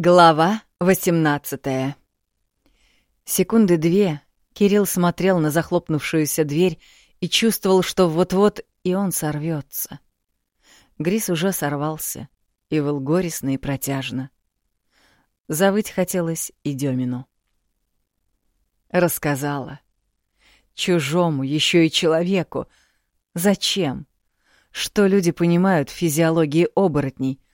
Глава 18 Секунды две Кирилл смотрел на захлопнувшуюся дверь и чувствовал, что вот-вот и он сорвется. Грис уже сорвался и выл горестно и протяжно. Завыть хотелось и Демину. Рассказала. Чужому, еще и человеку. Зачем? Что люди понимают в физиологии оборотней —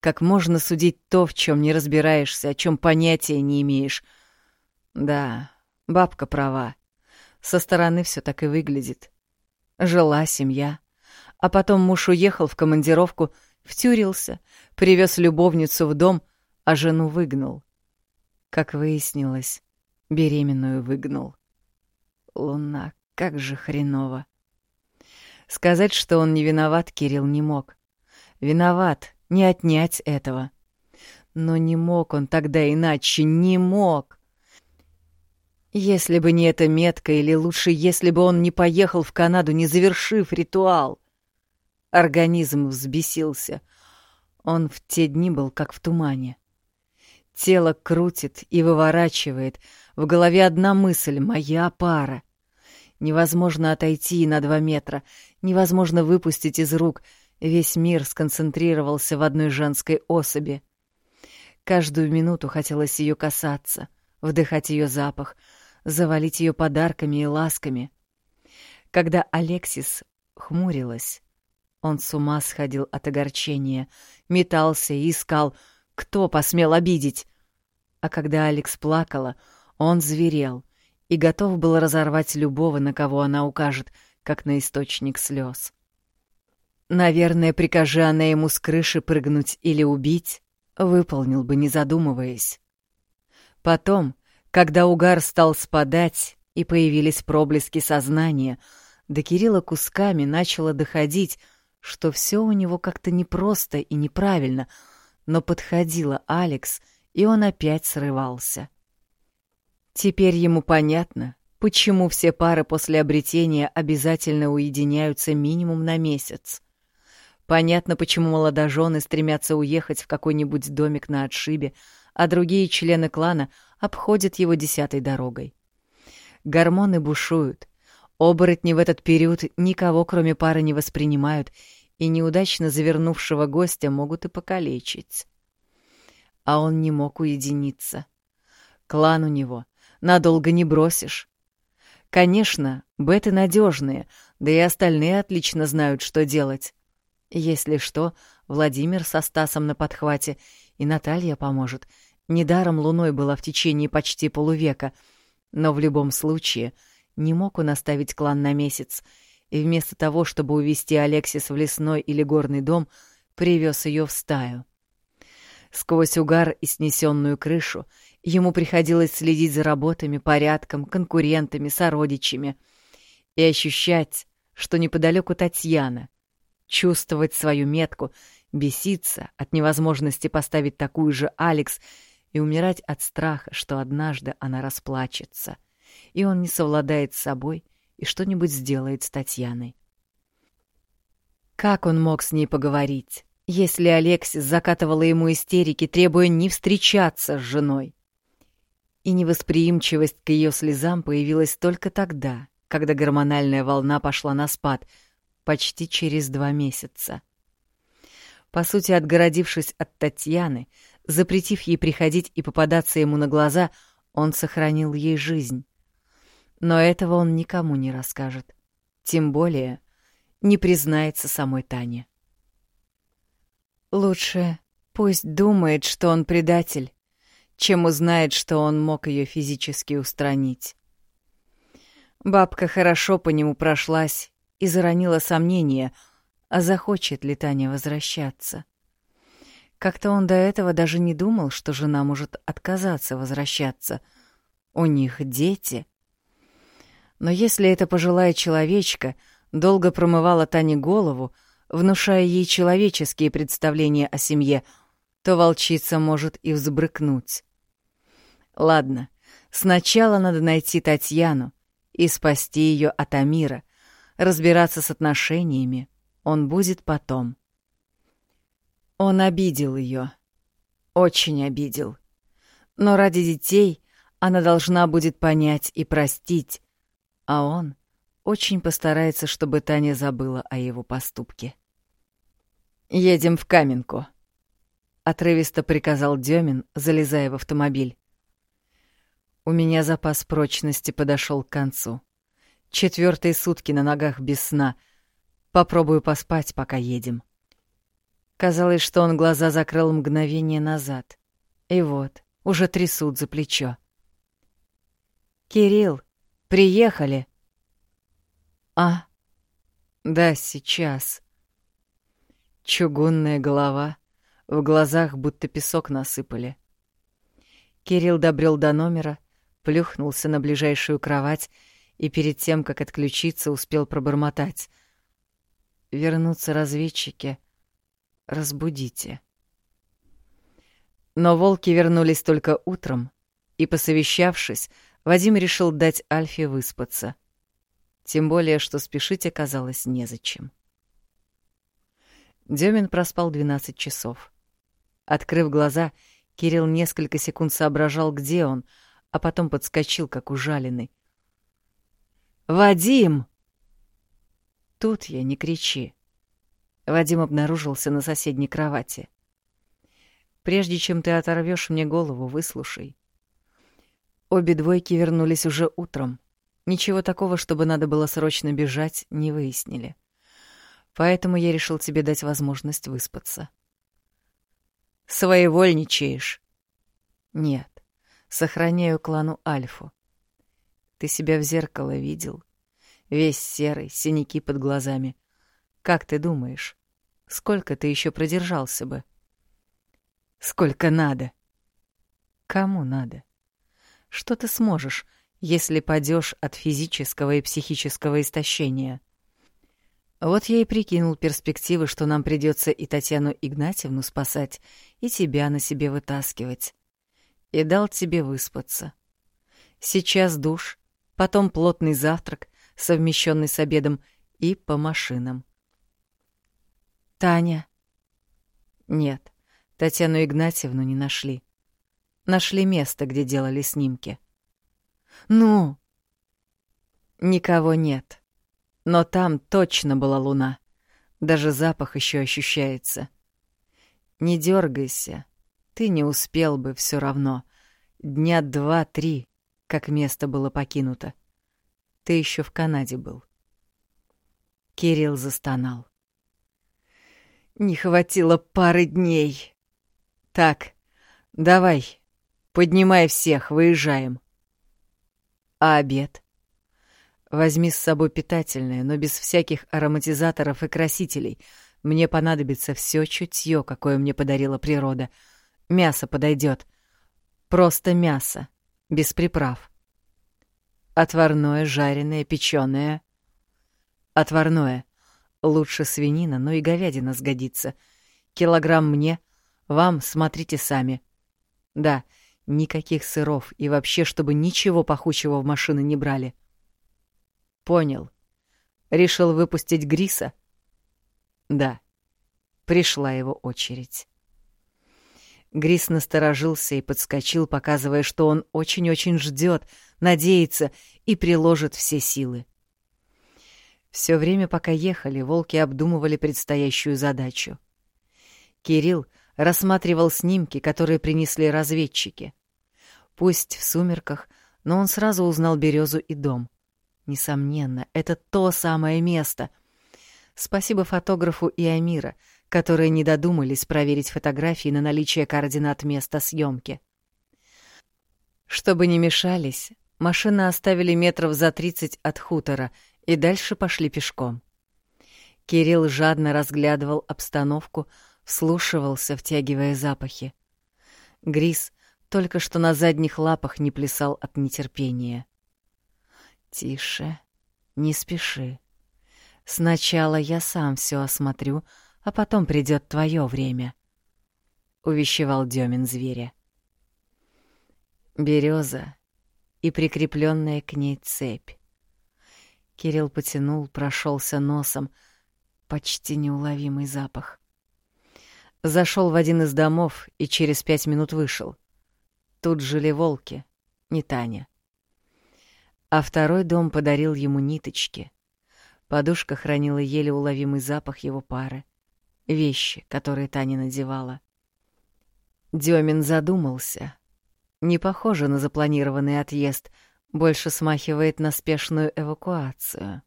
как можно судить то, в чем не разбираешься, о чем понятия не имеешь? Да, бабка права. Со стороны все так и выглядит. Жила семья. А потом муж уехал в командировку, втюрился, привез любовницу в дом, а жену выгнал. Как выяснилось, беременную выгнал. Луна, как же хреново. Сказать, что он не виноват, Кирилл не мог. Виноват, не отнять этого. Но не мог он тогда иначе, не мог. Если бы не эта метка, или лучше, если бы он не поехал в Канаду, не завершив ритуал. Организм взбесился. Он в те дни был как в тумане. Тело крутит и выворачивает. В голове одна мысль — моя пара. Невозможно отойти на два метра, невозможно выпустить из рук — Весь мир сконцентрировался в одной женской особи. Каждую минуту хотелось ее касаться, вдыхать ее запах, завалить ее подарками и ласками. Когда Алексис хмурилась, он с ума сходил от огорчения, метался и искал, кто посмел обидеть. А когда Алекс плакала, он зверел и готов был разорвать любого, на кого она укажет, как на источник слез. Наверное, прикажи она ему с крыши прыгнуть или убить, выполнил бы, не задумываясь. Потом, когда угар стал спадать и появились проблески сознания, до Кирилла кусками начало доходить, что все у него как-то непросто и неправильно, но подходила Алекс, и он опять срывался. Теперь ему понятно, почему все пары после обретения обязательно уединяются минимум на месяц. Понятно, почему молодожены стремятся уехать в какой-нибудь домик на отшибе, а другие члены клана обходят его десятой дорогой. Гормоны бушуют. Оборотни в этот период никого, кроме пары, не воспринимают, и неудачно завернувшего гостя могут и покалечить. А он не мог уединиться. Клан у него надолго не бросишь. Конечно, беты надежные, да и остальные отлично знают, что делать. Если что, Владимир со Стасом на подхвате, и Наталья поможет. Недаром луной была в течение почти полувека, но в любом случае не мог он оставить клан на месяц, и вместо того, чтобы увести Алексис в лесной или горный дом, привез ее в стаю. Сквозь угар и снесенную крышу ему приходилось следить за работами, порядком, конкурентами, сородичами и ощущать, что неподалеку Татьяна — чувствовать свою метку, беситься от невозможности поставить такую же Алекс и умирать от страха, что однажды она расплачется, и он не совладает с собой и что-нибудь сделает с Татьяной. Как он мог с ней поговорить, если Алексис закатывала ему истерики, требуя не встречаться с женой? И невосприимчивость к ее слезам появилась только тогда, когда гормональная волна пошла на спад — почти через два месяца. По сути, отгородившись от Татьяны, запретив ей приходить и попадаться ему на глаза, он сохранил ей жизнь. Но этого он никому не расскажет. Тем более не признается самой Тане. Лучше пусть думает, что он предатель, чем узнает, что он мог ее физически устранить. Бабка хорошо по нему прошлась и заронила сомнение, а захочет ли Таня возвращаться. Как-то он до этого даже не думал, что жена может отказаться возвращаться. У них дети. Но если эта пожилая человечка долго промывала Тане голову, внушая ей человеческие представления о семье, то волчица может и взбрыкнуть. Ладно, сначала надо найти Татьяну и спасти ее от Амира, Разбираться с отношениями он будет потом. Он обидел ее. очень обидел. Но ради детей она должна будет понять и простить, а он очень постарается, чтобы Таня забыла о его поступке. «Едем в Каменку», — отрывисто приказал Демин, залезая в автомобиль. У меня запас прочности подошел к концу. Четвертые сутки на ногах без сна. Попробую поспать, пока едем. Казалось, что он глаза закрыл мгновение назад. И вот, уже трясут за плечо. «Кирилл, приехали!» «А, да, сейчас». Чугунная голова, в глазах будто песок насыпали. Кирилл добрел до номера, плюхнулся на ближайшую кровать и перед тем, как отключиться, успел пробормотать. «Вернутся разведчики. Разбудите». Но волки вернулись только утром, и, посовещавшись, Вадим решил дать Альфе выспаться. Тем более, что спешить оказалось незачем. Демин проспал 12 часов. Открыв глаза, Кирилл несколько секунд соображал, где он, а потом подскочил, как ужаленный. «Вадим!» Тут я, не кричи. Вадим обнаружился на соседней кровати. Прежде чем ты оторвешь мне голову, выслушай. Обе двойки вернулись уже утром. Ничего такого, чтобы надо было срочно бежать, не выяснили. Поэтому я решил тебе дать возможность выспаться. Своевольничаешь? Нет. Сохраняю клану Альфу. Ты себя в зеркало видел? Весь серый, синяки под глазами. Как ты думаешь, сколько ты еще продержался бы? Сколько надо? Кому надо? Что ты сможешь, если падешь от физического и психического истощения? Вот я и прикинул перспективы, что нам придется и Татьяну Игнатьевну спасать, и тебя на себе вытаскивать. И дал тебе выспаться. Сейчас душ, потом плотный завтрак, совмещенный с обедом, и по машинам. Таня. Нет, Татьяну Игнатьевну не нашли. Нашли место, где делали снимки. Ну? Никого нет. Но там точно была луна. Даже запах еще ощущается. Не дергайся. Ты не успел бы все равно. Дня два-три, как место было покинуто. Ты еще в Канаде был. Кирилл застонал. Не хватило пары дней. Так, давай, поднимай всех, выезжаем. А обед? Возьми с собой питательное, но без всяких ароматизаторов и красителей. Мне понадобится все чутье, какое мне подарила природа. Мясо подойдет. Просто мясо, без приправ. Отварное, жареное, печеное. Отварное. Лучше свинина, но и говядина сгодится. Килограмм мне, вам смотрите сами. Да, никаких сыров и вообще, чтобы ничего пахучего в машины не брали. — Понял. Решил выпустить Гриса? Да. Пришла его очередь. Грис насторожился и подскочил, показывая, что он очень-очень ждет, надеется и приложит все силы. Все время, пока ехали, волки обдумывали предстоящую задачу. Кирилл рассматривал снимки, которые принесли разведчики. Пусть в сумерках, но он сразу узнал березу и дом. Несомненно, это то самое место. Спасибо фотографу и Амира, которые не додумались проверить фотографии на наличие координат места съемки. Чтобы не мешались, машины оставили метров за тридцать от хутора и дальше пошли пешком. Кирилл жадно разглядывал обстановку, вслушивался, втягивая запахи. Грис только что на задних лапах не плясал от нетерпения. Тише, не спеши. Сначала я сам все осмотрю, а потом придет твое время, — увещевал Демин зверя. Береза и прикрепленная к ней цепь. Кирилл потянул, прошелся носом. Почти неуловимый запах. Зашел в один из домов и через пять минут вышел. Тут жили волки, не Таня. А второй дом подарил ему ниточки. Подушка хранила еле уловимый запах его пары. Вещи, которые Таня надевала. Демин задумался. Не похоже на запланированный отъезд, больше смахивает на спешную эвакуацию.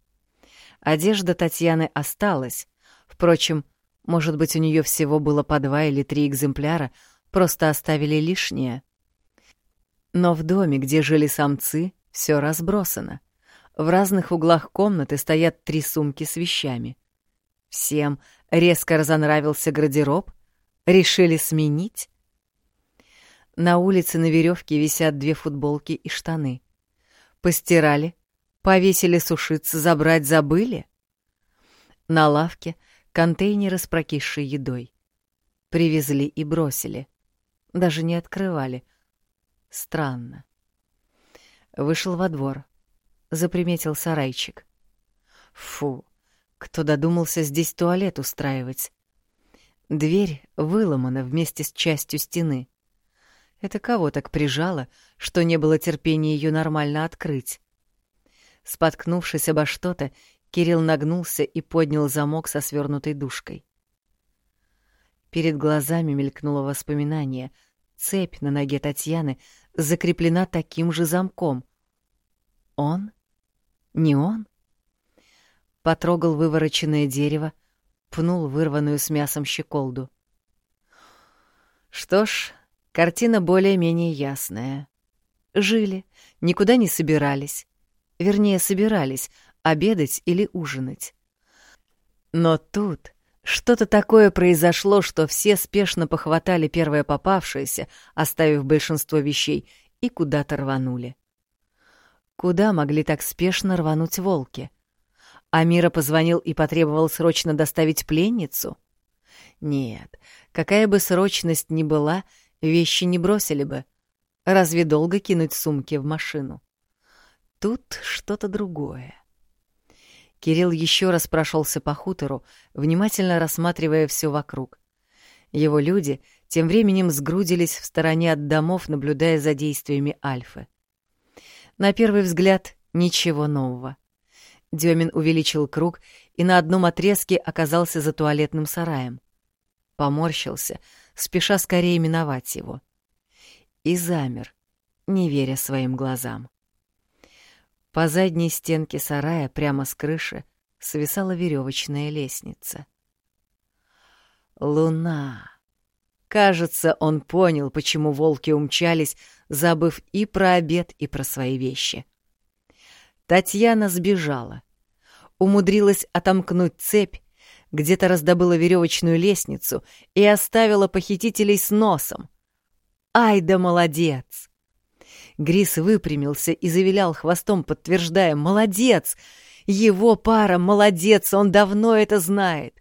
Одежда Татьяны осталась. Впрочем, может быть, у нее всего было по два или три экземпляра, просто оставили лишнее. Но в доме, где жили самцы, все разбросано. В разных углах комнаты стоят три сумки с вещами. Всем резко разонравился гардероб, решили сменить. На улице на веревке висят две футболки и штаны. Постирали, повесили сушиться, забрать забыли. На лавке контейнеры с прокисшей едой. Привезли и бросили. Даже не открывали. Странно. Вышел во двор. Заприметил сарайчик. Фу, кто додумался здесь туалет устраивать? Дверь выломана вместе с частью стены. Это кого так прижало, что не было терпения ее нормально открыть? Споткнувшись обо что-то, Кирилл нагнулся и поднял замок со свернутой душкой. Перед глазами мелькнуло воспоминание. Цепь на ноге Татьяны закреплена таким же замком. Он? Не он? Потрогал вывороченное дерево, пнул вырванную с мясом щеколду. Что ж, картина более-менее ясная. Жили, никуда не собирались. Вернее, собирались обедать или ужинать. Но тут что-то такое произошло, что все спешно похватали первое попавшееся, оставив большинство вещей, и куда-то рванули. Куда могли так спешно рвануть волки? Амира позвонил и потребовал срочно доставить пленницу? Нет, какая бы срочность ни была, вещи не бросили бы. Разве долго кинуть сумки в машину? Тут что-то другое. Кирилл еще раз прошелся по хутору, внимательно рассматривая все вокруг. Его люди тем временем сгрудились в стороне от домов, наблюдая за действиями Альфы. На первый взгляд ничего нового. Демин увеличил круг и на одном отрезке оказался за туалетным сараем. Поморщился, спеша скорее миновать его. И замер, не веря своим глазам. По задней стенке сарая прямо с крыши свисала веревочная лестница. Луна. Кажется, он понял, почему волки умчались, забыв и про обед, и про свои вещи. Татьяна сбежала. Умудрилась отомкнуть цепь, где-то раздобыла веревочную лестницу и оставила похитителей с носом. Ай да молодец! Грис выпрямился и завилял хвостом, подтверждая «Молодец! Его пара молодец! Он давно это знает!»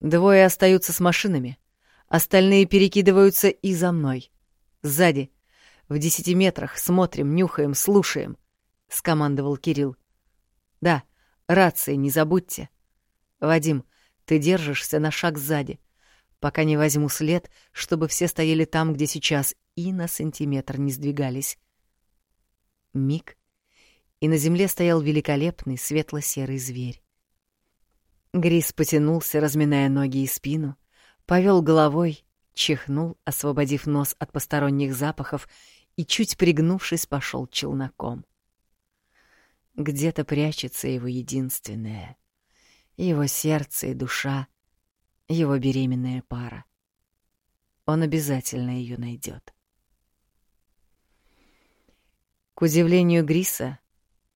Двое остаются с машинами. Остальные перекидываются и за мной. Сзади. В десяти метрах. Смотрим, нюхаем, слушаем. — скомандовал Кирилл. «Да, рации не забудьте. Вадим, ты держишься на шаг сзади пока не возьму след, чтобы все стояли там, где сейчас, и на сантиметр не сдвигались. Миг, и на земле стоял великолепный светло-серый зверь. Грис потянулся, разминая ноги и спину, повел головой, чихнул, освободив нос от посторонних запахов, и, чуть пригнувшись, пошел челноком. Где-то прячется его единственное, его сердце и душа, его беременная пара. Он обязательно ее найдет. К удивлению Гриса,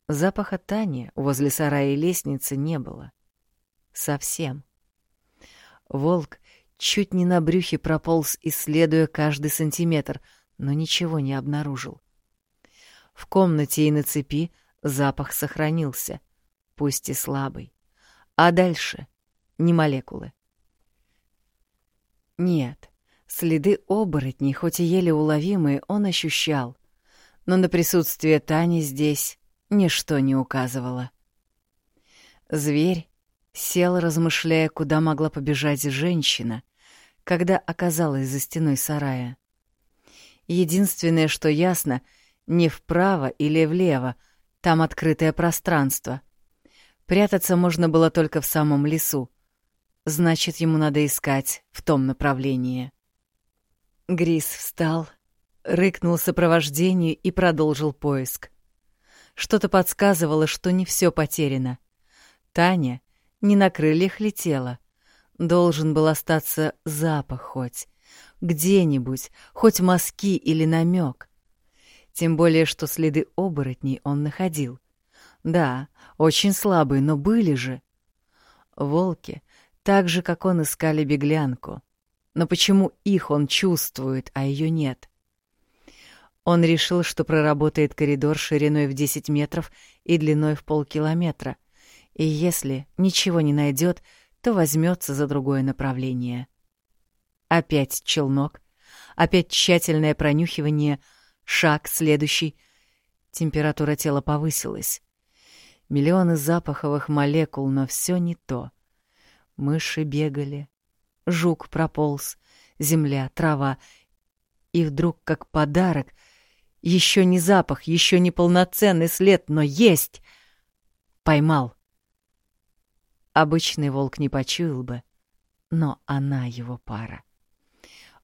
запаха Тани возле сарая и лестницы не было. Совсем. Волк чуть не на брюхе прополз, исследуя каждый сантиметр, но ничего не обнаружил. В комнате и на цепи запах сохранился, пусть и слабый. А дальше — ни молекулы. Нет, следы оборотней, хоть и еле уловимые, он ощущал, но на присутствие Тани здесь ничто не указывало. Зверь Сел, размышляя, куда могла побежать женщина, когда оказалась за стеной сарая. Единственное, что ясно, не вправо или влево, там открытое пространство. Прятаться можно было только в самом лесу. Значит, ему надо искать в том направлении. Грис встал, рыкнул сопровождению и продолжил поиск. Что-то подсказывало, что не все потеряно. Таня не на крыльях летела. Должен был остаться запах хоть. Где-нибудь, хоть мазки или намек. Тем более, что следы оборотней он находил. Да, очень слабые, но были же. Волки, так же, как он искали беглянку. Но почему их он чувствует, а ее нет? Он решил, что проработает коридор шириной в 10 метров и длиной в полкилометра, и если ничего не найдет, то возьмется за другое направление. Опять челнок, опять тщательное пронюхивание, шаг следующий. Температура тела повысилась. Миллионы запаховых молекул, но все не то. Мыши бегали, Жук прополз, земля, трава. И вдруг, как подарок, еще не запах, еще не полноценный след, но есть! Поймал. Обычный волк не почуял бы, но она его пара.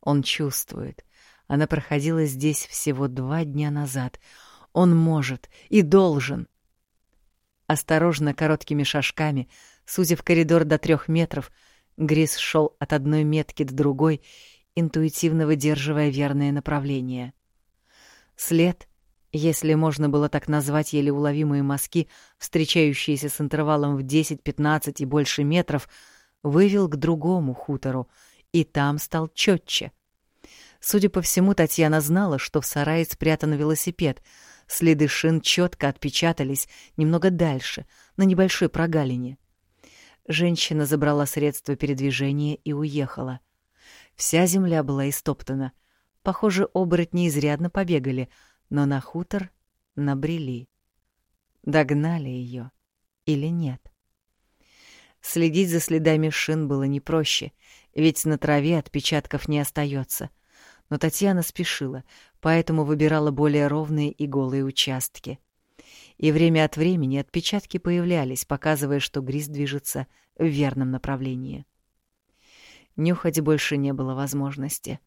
Он чувствует. Она проходила здесь всего два дня назад. Он может и должен. Осторожно, короткими шажками, сузив коридор до трех метров, — Грис шел от одной метки до другой, интуитивно выдерживая верное направление. След, если можно было так назвать еле уловимые мазки, встречающиеся с интервалом в 10-15 и больше метров, вывел к другому хутору, и там стал четче. Судя по всему, Татьяна знала, что в сарае спрятан велосипед. Следы шин четко отпечатались немного дальше, на небольшой прогалине. Женщина забрала средства передвижения и уехала. Вся земля была истоптана. Похоже, оборотни изрядно побегали, но на хутор набрели. Догнали ее или нет? Следить за следами шин было не проще, ведь на траве отпечатков не остается. Но Татьяна спешила, поэтому выбирала более ровные и голые участки и время от времени отпечатки появлялись, показывая, что Грис движется в верном направлении. Нюхать больше не было возможности.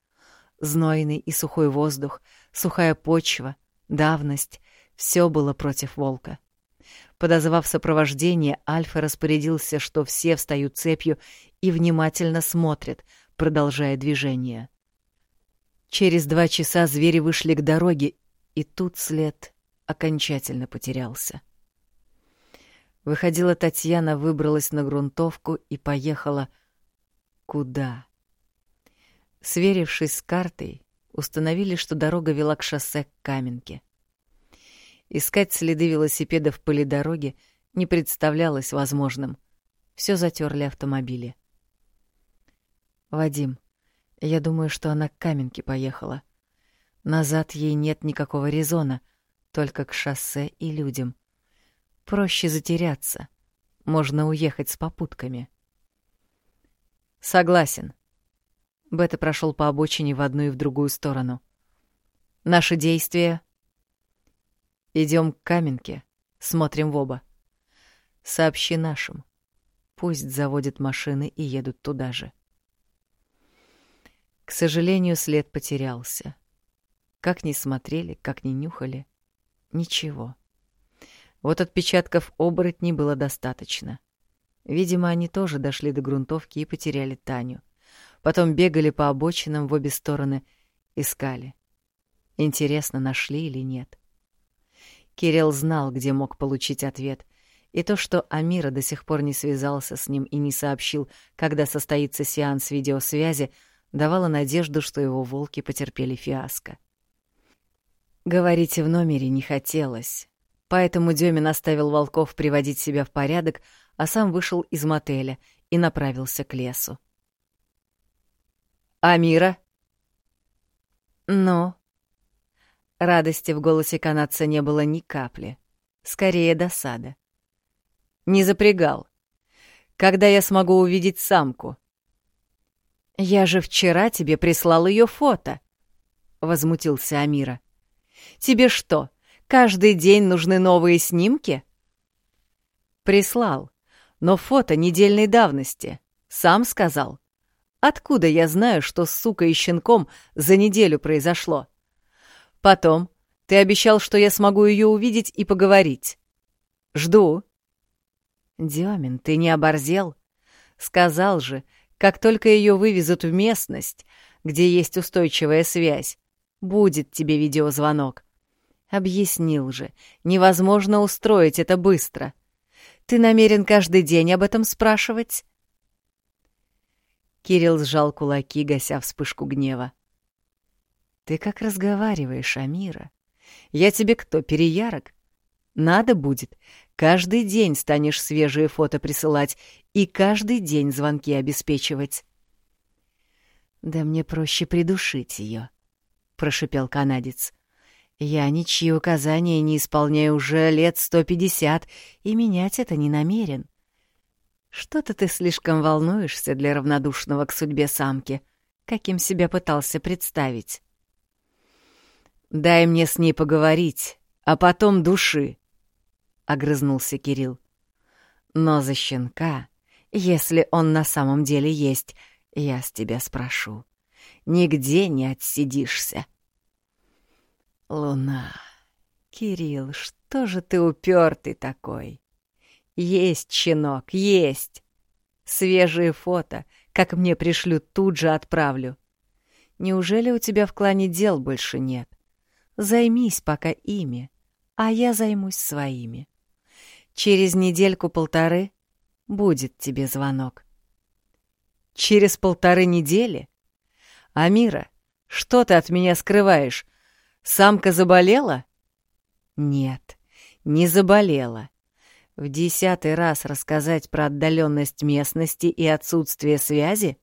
Знойный и сухой воздух, сухая почва, давность — все было против волка. Подозвав сопровождение, Альфа распорядился, что все встают цепью и внимательно смотрят, продолжая движение. Через два часа звери вышли к дороге, и тут след окончательно потерялся. Выходила Татьяна, выбралась на грунтовку и поехала куда? Сверившись с картой, установили, что дорога вела к шоссе к Каменке. Искать следы велосипеда в полидороге не представлялось возможным. Все затерли автомобили. «Вадим, я думаю, что она к Каменке поехала. Назад ей нет никакого резона — только к шоссе и людям. Проще затеряться. Можно уехать с попутками. Согласен. Бета прошел по обочине в одну и в другую сторону. Наши действия... Идем к Каменке, смотрим в оба. Сообщи нашим. Пусть заводят машины и едут туда же. К сожалению, след потерялся. Как ни смотрели, как ни нюхали, Ничего. Вот отпечатков оборотней было достаточно. Видимо, они тоже дошли до грунтовки и потеряли Таню. Потом бегали по обочинам в обе стороны, искали. Интересно, нашли или нет. Кирилл знал, где мог получить ответ, и то, что Амира до сих пор не связался с ним и не сообщил, когда состоится сеанс видеосвязи, давало надежду, что его волки потерпели фиаско. Говорить в номере не хотелось, поэтому Демин оставил волков приводить себя в порядок, а сам вышел из мотеля и направился к лесу. «Амира?» «Ну?» Радости в голосе канадца не было ни капли, скорее досада. «Не запрягал. Когда я смогу увидеть самку? Я же вчера тебе прислал ее фото, возмутился Амира. Тебе что, каждый день нужны новые снимки? Прислал, но фото недельной давности. Сам сказал. Откуда я знаю, что с сукой и щенком за неделю произошло? Потом ты обещал, что я смогу ее увидеть и поговорить. Жду. Демин, ты не оборзел? Сказал же, как только ее вывезут в местность, где есть устойчивая связь, будет тебе видеозвонок. Объяснил же, невозможно устроить это быстро. Ты намерен каждый день об этом спрашивать? Кирилл сжал кулаки, гася вспышку гнева. Ты как разговариваешь, Амира? Я тебе кто, переярок? Надо будет, каждый день станешь свежие фото присылать и каждый день звонки обеспечивать. Да мне проще придушить ее, прошипел канадец. Я ничьи указания не исполняю уже лет сто пятьдесят и менять это не намерен. Что-то ты слишком волнуешься для равнодушного к судьбе самки, каким себя пытался представить. Дай мне с ней поговорить, а потом души, огрызнулся Кирилл. Но за щенка, если он на самом деле есть, я с тебя спрошу. Нигде не отсидишься. Луна, Кирилл, что же ты упертый такой? Есть щенок, есть. Свежие фото, как мне пришлют, тут же отправлю. Неужели у тебя в клане дел больше нет? Займись пока ими, а я займусь своими. Через недельку-полторы будет тебе звонок. Через полторы недели? Амира, что ты от меня скрываешь? Самка заболела? Нет, не заболела. В десятый раз рассказать про отдаленность местности и отсутствие связи?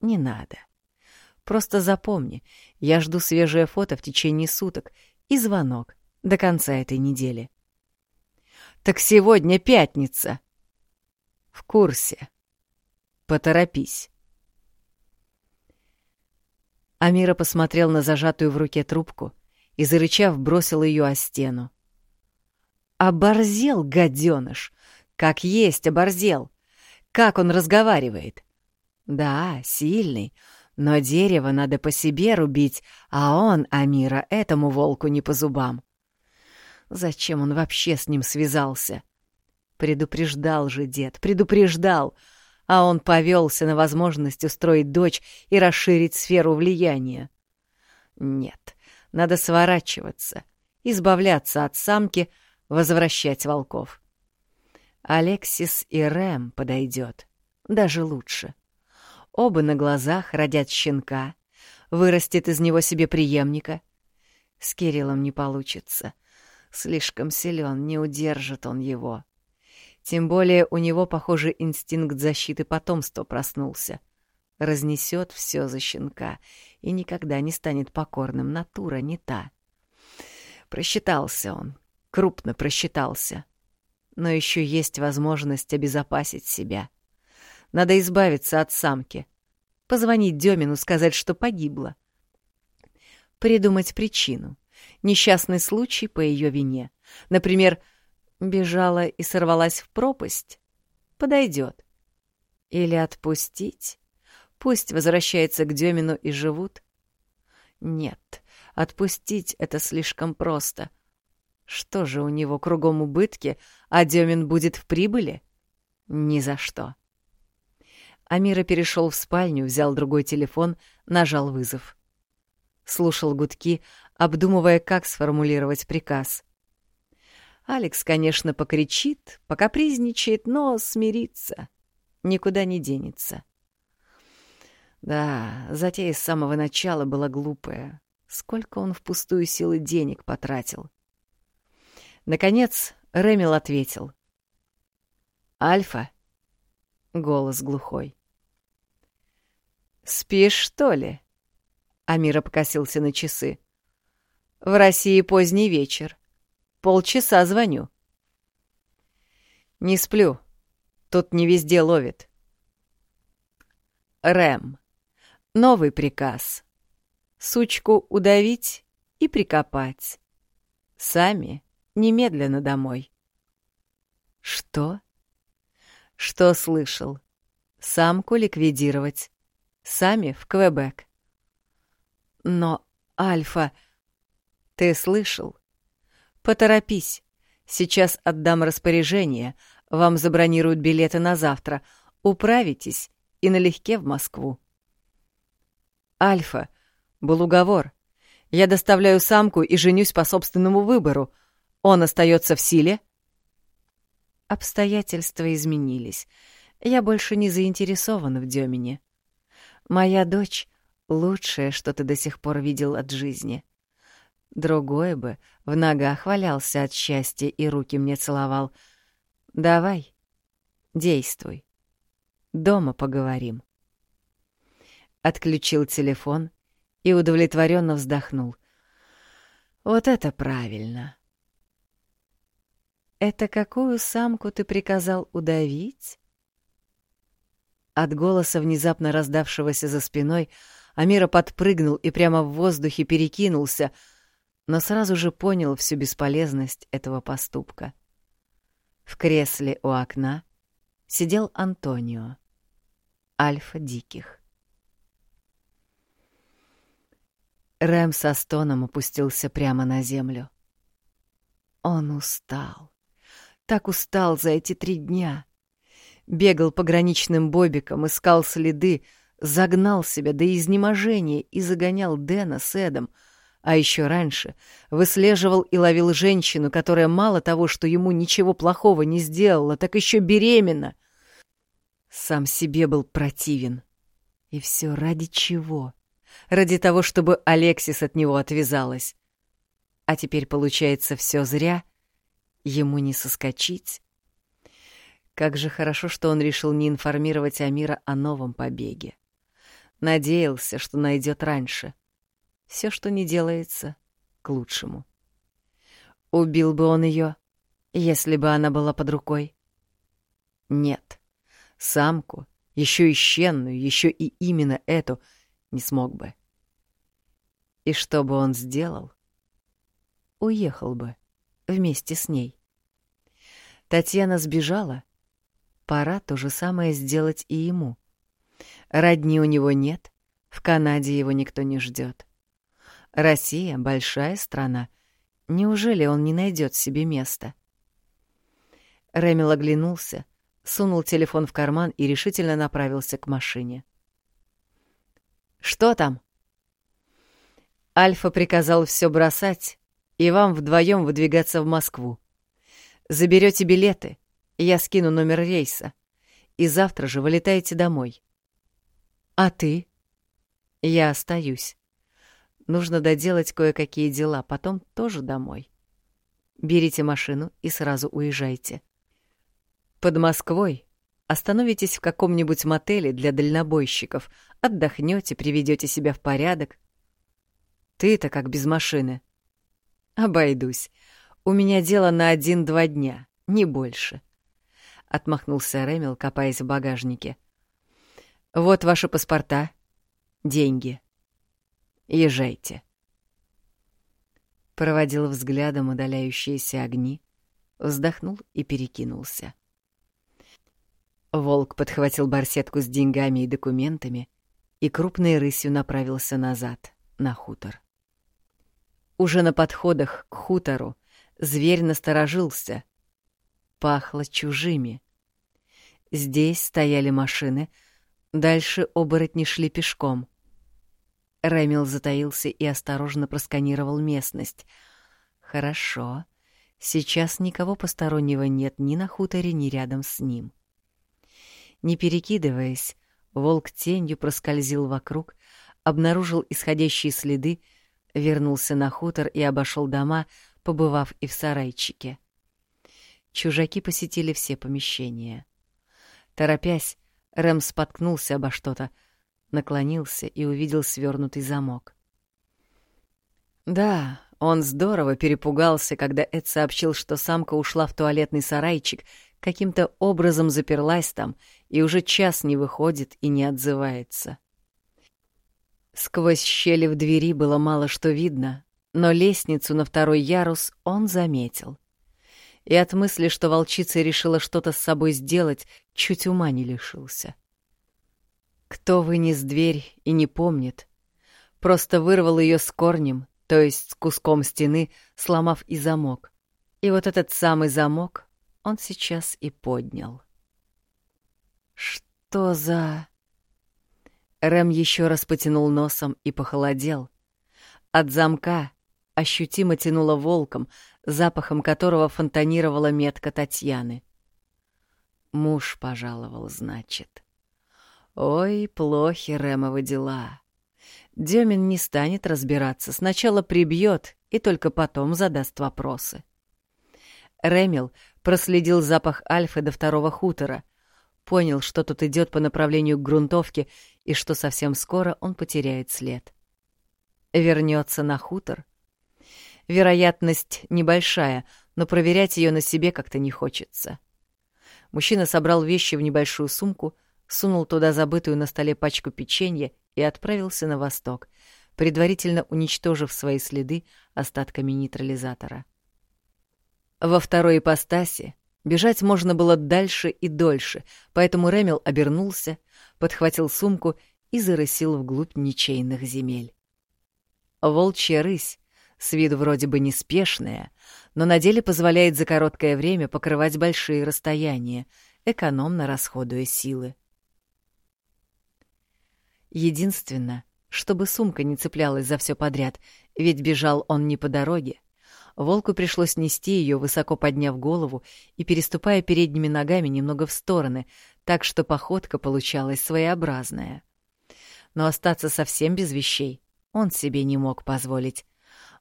Не надо. Просто запомни, я жду свежее фото в течение суток и звонок до конца этой недели. Так сегодня пятница. В курсе. Поторопись. Амира посмотрел на зажатую в руке трубку и, зарычав, бросил ее о стену. Оборзел, гаденыш! Как есть оборзел! Как он разговаривает! Да, сильный, но дерево надо по себе рубить, а он, Амира, этому волку не по зубам. Зачем он вообще с ним связался? Предупреждал же дед, предупреждал, а он повелся на возможность устроить дочь и расширить сферу влияния. Нет, надо сворачиваться, избавляться от самки, возвращать волков. Алексис и Рэм подойдет, даже лучше. Оба на глазах родят щенка, вырастет из него себе преемника. С Кириллом не получится — Слишком силен, не удержит он его. Тем более у него, похоже, инстинкт защиты потомства проснулся. Разнесет все за щенка и никогда не станет покорным. Натура не та. Просчитался он, крупно просчитался. Но еще есть возможность обезопасить себя. Надо избавиться от самки. Позвонить Демину, сказать, что погибла. Придумать причину — Несчастный случай по ее вине. Например, бежала и сорвалась в пропасть. Подойдет. Или отпустить. Пусть возвращается к Демину и живут. Нет, отпустить это слишком просто. Что же у него кругом убытки, а Демин будет в прибыли? Ни за что. Амира перешел в спальню, взял другой телефон, нажал вызов. Слушал гудки, обдумывая, как сформулировать приказ. Алекс, конечно, покричит, покапризничает, но смирится. Никуда не денется. Да, затея с самого начала была глупая. Сколько он впустую силы денег потратил. Наконец, Ремил ответил. «Альфа?» — голос глухой. «Спишь, что ли?» Амира покосился на часы. В России поздний вечер. Полчаса звоню. Не сплю. Тут не везде ловит. Рэм. Новый приказ. Сучку удавить и прикопать. Сами немедленно домой. Что? Что слышал? Самку ликвидировать. Сами в Квебек. Но, Альфа, ты слышал? Поторопись. Сейчас отдам распоряжение. Вам забронируют билеты на завтра. Управитесь и налегке в Москву. Альфа, был уговор. Я доставляю самку и женюсь по собственному выбору. Он остается в силе? Обстоятельства изменились. Я больше не заинтересован в Демине. Моя дочь — лучшее, что ты до сих пор видел от жизни. Другой бы в ногах валялся от счастья и руки мне целовал. Давай, действуй. Дома поговорим. Отключил телефон и удовлетворенно вздохнул. Вот это правильно. Это какую самку ты приказал удавить? От голоса, внезапно раздавшегося за спиной, Амира подпрыгнул и прямо в воздухе перекинулся, но сразу же понял всю бесполезность этого поступка. В кресле у окна сидел Антонио, альфа диких. Рэм со стоном опустился прямо на землю. Он устал. Так устал за эти три дня. Бегал пограничным бобиком, искал следы, загнал себя до изнеможения и загонял Дэна с Эдом, а еще раньше выслеживал и ловил женщину, которая мало того, что ему ничего плохого не сделала, так еще беременна. Сам себе был противен. И все ради чего? ради того, чтобы Алексис от него отвязалась. А теперь, получается, все зря. Ему не соскочить. Как же хорошо, что он решил не информировать Амира о новом побеге. Надеялся, что найдет раньше. Все, что не делается, к лучшему. Убил бы он ее, если бы она была под рукой. Нет, самку, еще и щенную, еще и именно эту — не смог бы. И что бы он сделал? Уехал бы вместе с ней. Татьяна сбежала. Пора то же самое сделать и ему. Родни у него нет, в Канаде его никто не ждет. Россия — большая страна. Неужели он не найдет себе места? Ремил оглянулся, сунул телефон в карман и решительно направился к машине. Что там? Альфа приказал все бросать и вам вдвоем выдвигаться в Москву. Заберете билеты, я скину номер рейса, и завтра же вылетаете домой. А ты? Я остаюсь. Нужно доделать кое-какие дела, потом тоже домой. Берите машину и сразу уезжайте. Под Москвой Остановитесь в каком-нибудь мотеле для дальнобойщиков, отдохнете, приведете себя в порядок. Ты-то как без машины. Обойдусь. У меня дело на один-два дня, не больше. Отмахнулся Ремил, копаясь в багажнике. Вот ваши паспорта, деньги. Езжайте. Проводил взглядом удаляющиеся огни, вздохнул и перекинулся. Волк подхватил барсетку с деньгами и документами и крупной рысью направился назад, на хутор. Уже на подходах к хутору зверь насторожился. Пахло чужими. Здесь стояли машины, дальше оборотни шли пешком. Рэмил затаился и осторожно просканировал местность. Хорошо. Сейчас никого постороннего нет ни на хуторе, ни рядом с ним. — не перекидываясь, волк тенью проскользил вокруг, обнаружил исходящие следы, вернулся на хутор и обошел дома, побывав и в сарайчике. Чужаки посетили все помещения. Торопясь, Рэм споткнулся обо что-то, наклонился и увидел свернутый замок. Да, он здорово перепугался, когда Эд сообщил, что самка ушла в туалетный сарайчик, каким-то образом заперлась там и уже час не выходит и не отзывается. Сквозь щели в двери было мало что видно, но лестницу на второй ярус он заметил. И от мысли, что волчица решила что-то с собой сделать, чуть ума не лишился. Кто вынес дверь и не помнит, просто вырвал ее с корнем, то есть с куском стены, сломав и замок. И вот этот самый замок он сейчас и поднял. «Что за...» Рэм еще раз потянул носом и похолодел. От замка ощутимо тянуло волком, запахом которого фонтанировала метка Татьяны. Муж пожаловал, значит. Ой, плохи Рэмовы дела. Демин не станет разбираться, сначала прибьет и только потом задаст вопросы. Ремил проследил запах Альфы до второго хутора, понял, что тот идет по направлению к грунтовке и что совсем скоро он потеряет след. Вернется на хутор? Вероятность небольшая, но проверять ее на себе как-то не хочется. Мужчина собрал вещи в небольшую сумку, сунул туда забытую на столе пачку печенья и отправился на восток, предварительно уничтожив свои следы остатками нейтрализатора. Во второй ипостаси Бежать можно было дальше и дольше, поэтому Ремел обернулся, подхватил сумку и зарысил вглубь ничейных земель. Волчья рысь, с виду вроде бы неспешная, но на деле позволяет за короткое время покрывать большие расстояния, экономно расходуя силы. Единственное, чтобы сумка не цеплялась за все подряд, ведь бежал он не по дороге, Волку пришлось нести ее, высоко подняв голову и переступая передними ногами немного в стороны, так что походка получалась своеобразная. Но остаться совсем без вещей он себе не мог позволить.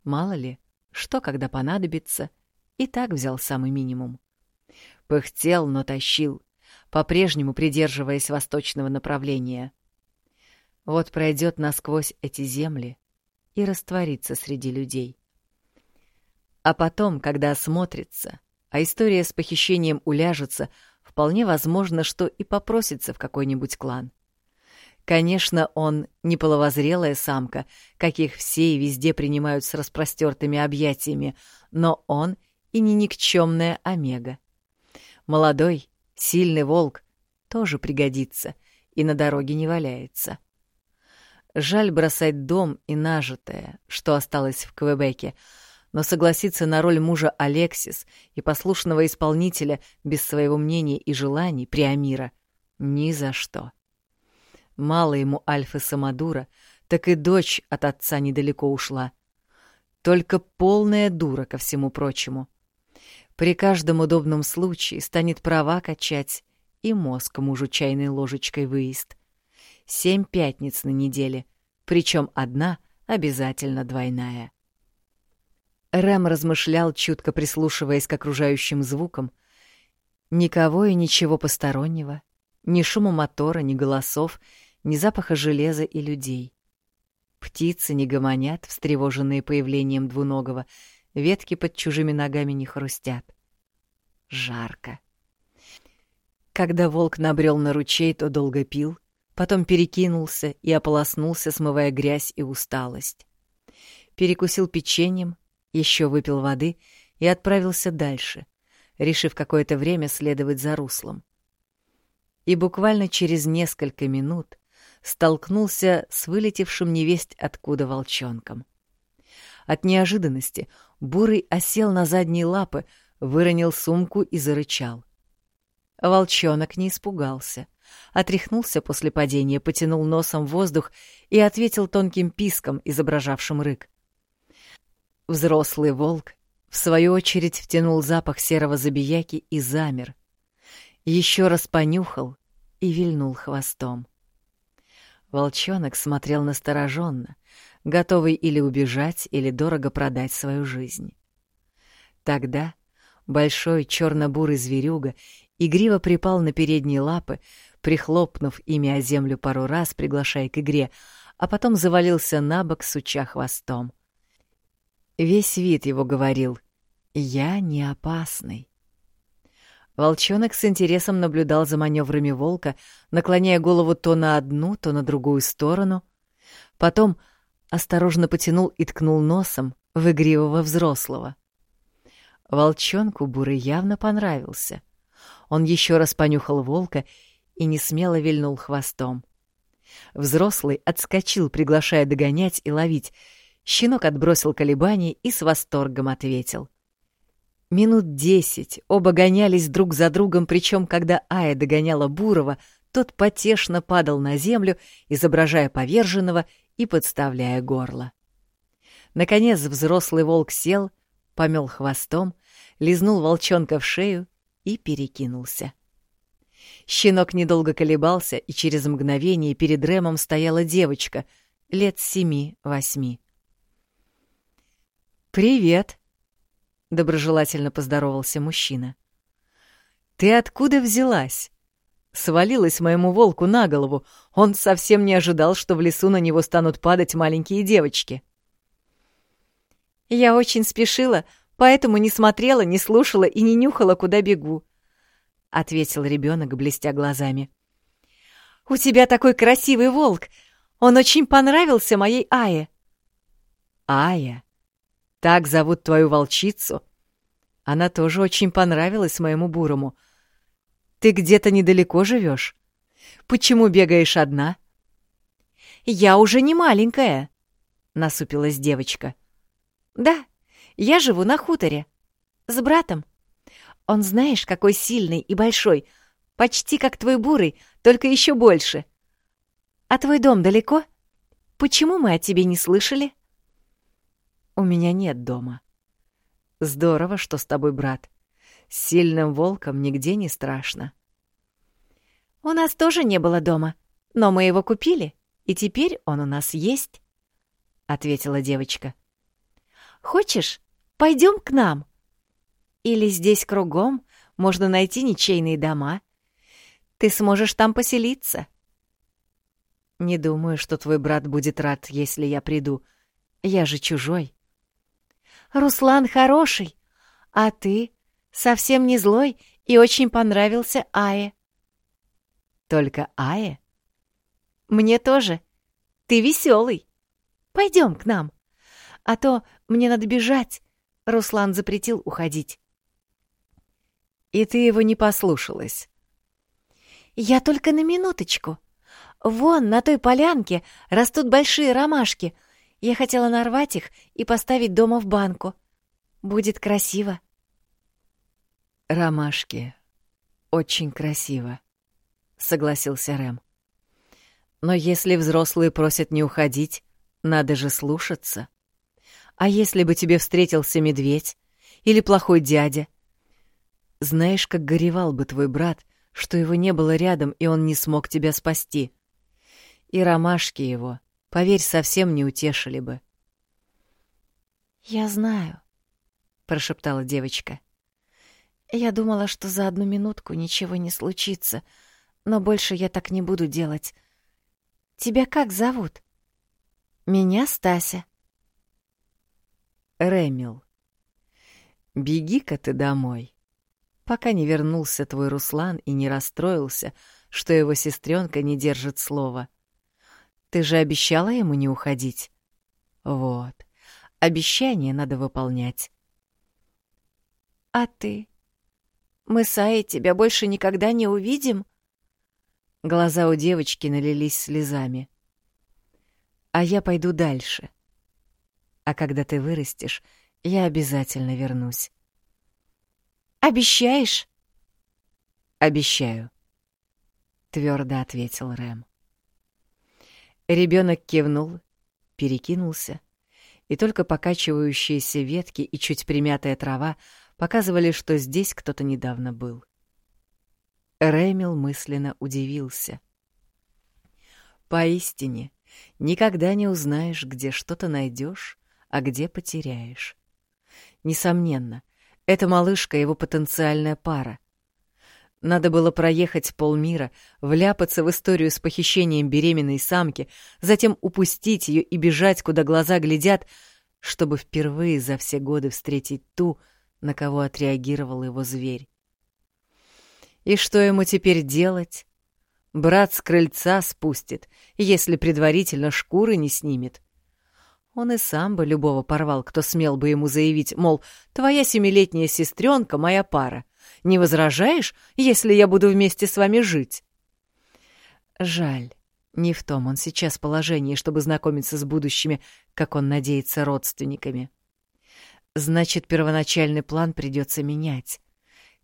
Мало ли, что когда понадобится, и так взял самый минимум. Пыхтел, но тащил, по-прежнему придерживаясь восточного направления. Вот пройдет насквозь эти земли и растворится среди людей. А потом, когда осмотрится, а история с похищением уляжется, вполне возможно, что и попросится в какой-нибудь клан. Конечно, он не половозрелая самка, каких все и везде принимают с распростертыми объятиями, но он и не никчемная омега. Молодой, сильный волк тоже пригодится и на дороге не валяется. Жаль бросать дом и нажитое, что осталось в Квебеке, но согласиться на роль мужа Алексис и послушного исполнителя без своего мнения и желаний Приамира ни за что. Мало ему Альфы Самодура, так и дочь от отца недалеко ушла. Только полная дура ко всему прочему. При каждом удобном случае станет права качать и мозг мужу чайной ложечкой выезд. Семь пятниц на неделе, причем одна обязательно двойная. Рэм размышлял, чутко прислушиваясь к окружающим звукам. Никого и ничего постороннего, ни шума мотора, ни голосов, ни запаха железа и людей. Птицы не гомонят, встревоженные появлением двуногого, ветки под чужими ногами не хрустят. Жарко. Когда волк набрел на ручей, то долго пил, потом перекинулся и ополоснулся, смывая грязь и усталость. Перекусил печеньем, еще выпил воды и отправился дальше, решив какое-то время следовать за руслом. И буквально через несколько минут столкнулся с вылетевшим невесть откуда волчонком. От неожиданности Бурый осел на задние лапы, выронил сумку и зарычал. Волчонок не испугался, отряхнулся после падения, потянул носом воздух и ответил тонким писком, изображавшим рык. Взрослый волк, в свою очередь, втянул запах серого забияки и замер. Еще раз понюхал и вильнул хвостом. Волчонок смотрел настороженно, готовый или убежать, или дорого продать свою жизнь. Тогда большой черно-бурый зверюга игриво припал на передние лапы, прихлопнув ими о землю пару раз, приглашая к игре, а потом завалился на бок, суча хвостом. Весь вид его говорил «Я не опасный». Волчонок с интересом наблюдал за маневрами волка, наклоняя голову то на одну, то на другую сторону. Потом осторожно потянул и ткнул носом в игривого взрослого. Волчонку Бурый явно понравился. Он еще раз понюхал волка и несмело вильнул хвостом. Взрослый отскочил, приглашая догонять и ловить. Щенок отбросил колебания и с восторгом ответил. Минут десять оба гонялись друг за другом, причем, когда Ая догоняла Бурова, тот потешно падал на землю, изображая поверженного и подставляя горло. Наконец взрослый волк сел, помел хвостом, лизнул волчонка в шею и перекинулся. Щенок недолго колебался, и через мгновение перед Рэмом стояла девочка, лет семи-восьми. «Привет!» — доброжелательно поздоровался мужчина. «Ты откуда взялась?» Свалилась моему волку на голову. Он совсем не ожидал, что в лесу на него станут падать маленькие девочки. «Я очень спешила, поэтому не смотрела, не слушала и не нюхала, куда бегу», — ответил ребенок, блестя глазами. «У тебя такой красивый волк! Он очень понравился моей Ае!» «Ая? Так зовут твою волчицу?» Она тоже очень понравилась моему бурому. «Ты где-то недалеко живешь? Почему бегаешь одна?» «Я уже не маленькая», — насупилась девочка. «Да, я живу на хуторе. С братом. Он знаешь, какой сильный и большой. Почти как твой бурый, только еще больше. А твой дом далеко? Почему мы о тебе не слышали? У меня нет дома. Здорово, что с тобой брат. С сильным волком нигде не страшно. У нас тоже не было дома, но мы его купили, и теперь он у нас есть, — ответила девочка. Хочешь, пойдем к нам? Или здесь кругом можно найти ничейные дома? Ты сможешь там поселиться. Не думаю, что твой брат будет рад, если я приду. Я же чужой. Руслан хороший, а ты совсем не злой и очень понравился Ае. Только Ае? Мне тоже. Ты веселый. Пойдем к нам а то мне надо бежать. Руслан запретил уходить. И ты его не послушалась. Я только на минуточку. Вон, на той полянке растут большие ромашки. Я хотела нарвать их и поставить дома в банку. Будет красиво. Ромашки. Очень красиво, согласился Рэм. Но если взрослые просят не уходить, надо же слушаться. А если бы тебе встретился медведь или плохой дядя? Знаешь, как горевал бы твой брат, что его не было рядом, и он не смог тебя спасти. И ромашки его, поверь, совсем не утешили бы. «Я знаю», — прошептала девочка. «Я думала, что за одну минутку ничего не случится, но больше я так не буду делать. Тебя как зовут?» «Меня Стася». Ремил. Беги-ка ты домой, пока не вернулся твой Руслан и не расстроился, что его сестренка не держит слова. Ты же обещала ему не уходить? Вот, обещание надо выполнять. А ты? Мы с Аей тебя больше никогда не увидим? Глаза у девочки налились слезами. А я пойду дальше. — а когда ты вырастешь, я обязательно вернусь. Обещаешь? Обещаю, твердо ответил Рэм. Ребенок кивнул, перекинулся, и только покачивающиеся ветки и чуть примятая трава показывали, что здесь кто-то недавно был. Рэмил мысленно удивился. Поистине, никогда не узнаешь, где что-то найдешь, а где потеряешь. Несомненно, эта малышка — его потенциальная пара. Надо было проехать полмира, вляпаться в историю с похищением беременной самки, затем упустить ее и бежать, куда глаза глядят, чтобы впервые за все годы встретить ту, на кого отреагировал его зверь. И что ему теперь делать? Брат с крыльца спустит, если предварительно шкуры не снимет. Он и сам бы любого порвал, кто смел бы ему заявить, мол, твоя семилетняя сестренка моя пара. Не возражаешь, если я буду вместе с вами жить? Жаль, не в том он сейчас положении, чтобы знакомиться с будущими, как он надеется, родственниками. Значит, первоначальный план придется менять.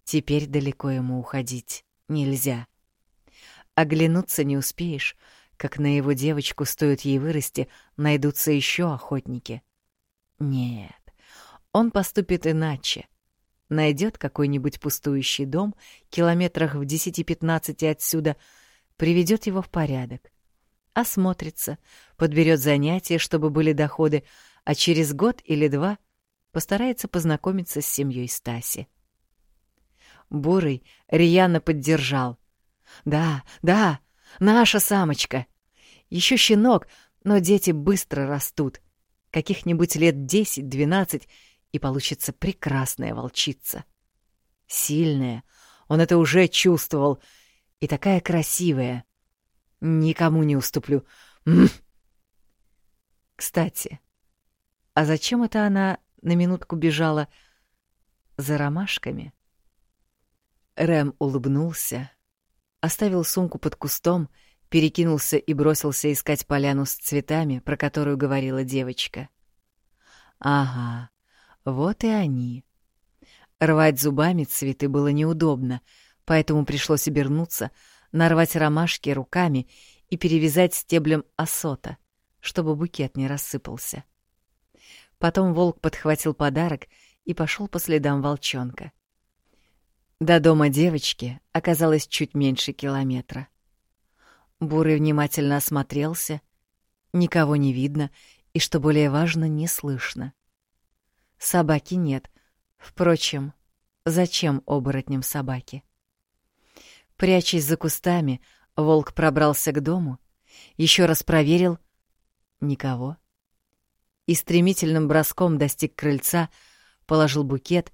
Теперь далеко ему уходить нельзя. Оглянуться не успеешь, как на его девочку, стоит ей вырасти, найдутся еще охотники. Нет, он поступит иначе. Найдет какой-нибудь пустующий дом километрах в 10-15 отсюда, приведет его в порядок, осмотрится, подберет занятия, чтобы были доходы, а через год или два постарается познакомиться с семьей Стаси. Бурый рьяно поддержал. «Да, да, Наша самочка. Еще щенок, но дети быстро растут. Каких-нибудь лет десять-двенадцать, и получится прекрасная волчица. Сильная, он это уже чувствовал, и такая красивая. Никому не уступлю. Кстати, а зачем это она на минутку бежала за ромашками? Рэм улыбнулся, оставил сумку под кустом, перекинулся и бросился искать поляну с цветами, про которую говорила девочка. Ага, вот и они. Рвать зубами цветы было неудобно, поэтому пришлось обернуться, нарвать ромашки руками и перевязать стеблем осота, чтобы букет не рассыпался. Потом волк подхватил подарок и пошел по следам волчонка. До дома девочки оказалось чуть меньше километра. Бурый внимательно осмотрелся. Никого не видно, и, что более важно, не слышно. Собаки нет. Впрочем, зачем оборотням собаки? Прячась за кустами, волк пробрался к дому, еще раз проверил — никого. И стремительным броском достиг крыльца, положил букет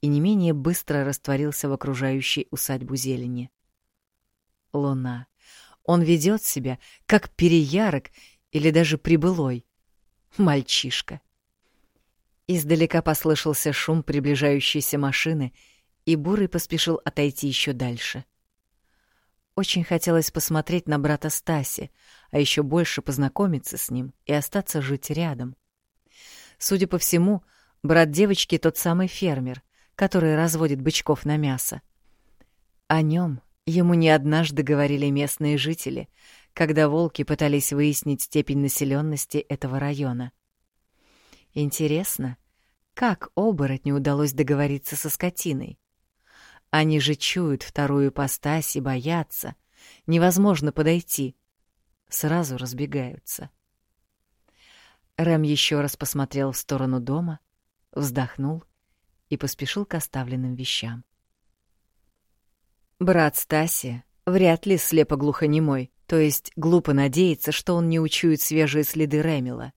и не менее быстро растворился в окружающей усадьбу зелени. Луна. Он ведет себя, как переярок или даже прибылой. Мальчишка. Издалека послышался шум приближающейся машины, и Бурый поспешил отойти еще дальше. Очень хотелось посмотреть на брата Стаси, а еще больше познакомиться с ним и остаться жить рядом. Судя по всему, брат девочки тот самый фермер — который разводит бычков на мясо. О нем ему не однажды говорили местные жители, когда волки пытались выяснить степень населенности этого района. Интересно, как оборотню удалось договориться со скотиной? Они же чуют вторую постась и боятся. Невозможно подойти. Сразу разбегаются. Рэм еще раз посмотрел в сторону дома, вздохнул и поспешил к оставленным вещам. Брат Стаси вряд ли слепо-глухонемой, то есть глупо надеяться, что он не учует свежие следы Ремила.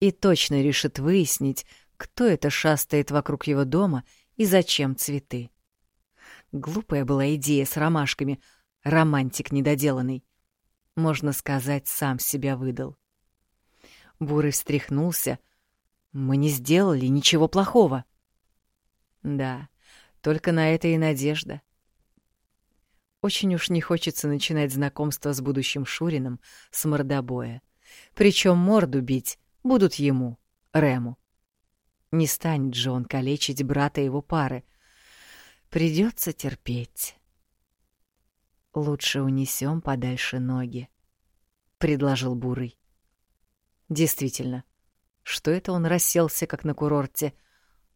И точно решит выяснить, кто это шастает вокруг его дома и зачем цветы. Глупая была идея с ромашками, романтик недоделанный. Можно сказать, сам себя выдал. Бурый встряхнулся. Мы не сделали ничего плохого. Да, только на это и надежда. Очень уж не хочется начинать знакомство с будущим Шурином с мордобоя. Причем морду бить будут ему, Рему. Не станет же он калечить брата его пары. Придется терпеть. Лучше унесем подальше ноги, — предложил Бурый. Действительно, что это он расселся, как на курорте —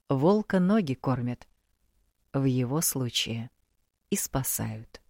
волка ноги кормят. В его случае и спасают.